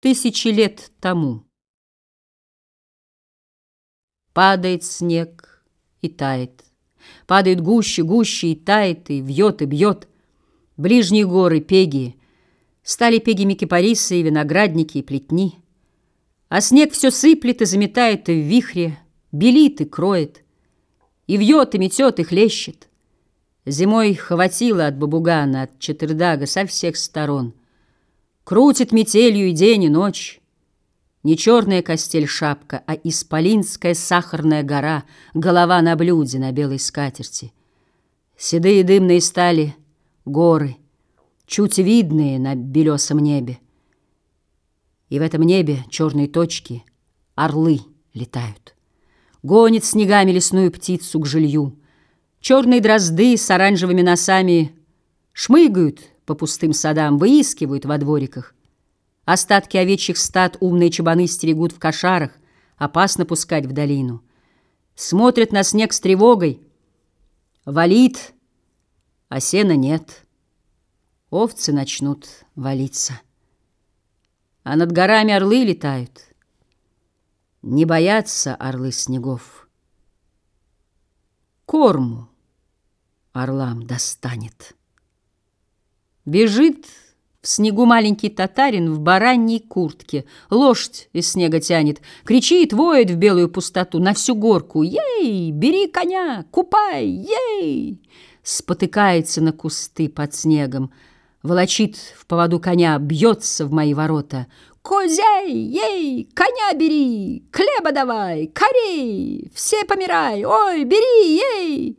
тысячи лет тому. Падает снег и тает, падает гуще, гуще и тает, и вьет, и бьет. Ближние горы, пеги, стали пегими кипарисы и виноградники, и плетни. А снег все сыплет и заметает и в вихре, белит и кроет, и вьет, и метет, и хлещет. Зимой хватило от бабугана, от четырдага со всех сторон — Крутит метелью и день, и ночь. Не черная костель шапка, а исполинская сахарная гора, голова на блюде на белой скатерти. Седые дымные стали горы, чуть видные на белесом небе. И в этом небе черные точки орлы летают. Гонит снегами лесную птицу к жилью. Черные дрозды с оранжевыми носами шмыгают по пустым садам, выискивают во двориках. Остатки овечьих стад умные чабаны стерегут в кошарах, опасно пускать в долину. Смотрят на снег с тревогой. Валит, а сена нет. Овцы начнут валиться. А над горами орлы летают. Не боятся орлы снегов. Корму орлам достанет. Бежит в снегу маленький татарин в бараньей куртке. Лошадь из снега тянет, кричит, воет в белую пустоту на всю горку. «Ей, бери коня, купай, ей!» Спотыкается на кусты под снегом, волочит в поводу коня, бьется в мои ворота. «Козей, ей, коня бери, хлеба давай, корей, все помирай, ой, бери, ей!»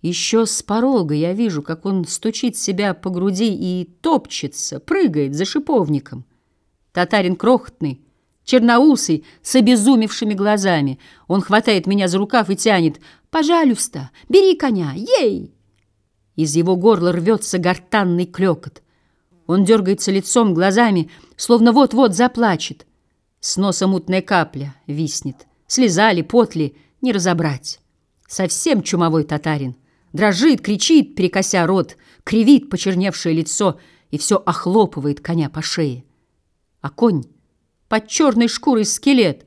Еще с порога я вижу, как он стучит себя по груди и топчется, прыгает за шиповником. Татарин крохотный, черноусый, с обезумевшими глазами. Он хватает меня за рукав и тянет. «Пожалуйста, бери коня, ей!» Из его горла рвется гортанный клекот. Он дергается лицом, глазами, словно вот-вот заплачет. С носа мутная капля виснет. Слезали, потли, не разобрать. Совсем чумовой татарин. Дрожит, кричит, перекося рот, кривит почерневшее лицо и все охлопывает коня по шее. А конь под черной шкурой скелет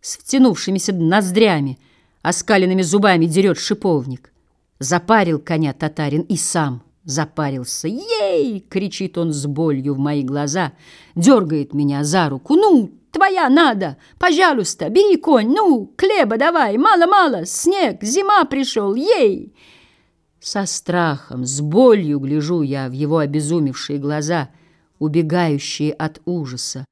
с втянувшимися ноздрями, оскаленными зубами дерет шиповник. Запарил коня татарин и сам запарился. «Ей!» — кричит он с болью в мои глаза, дергает меня за руку. «Ну, твоя надо! Пожалуйста, бери конь! Ну, хлеба давай! Мало-мало! Снег! Зима пришел! Ей!» Со страхом, с болью гляжу я в его обезумевшие глаза, убегающие от ужаса.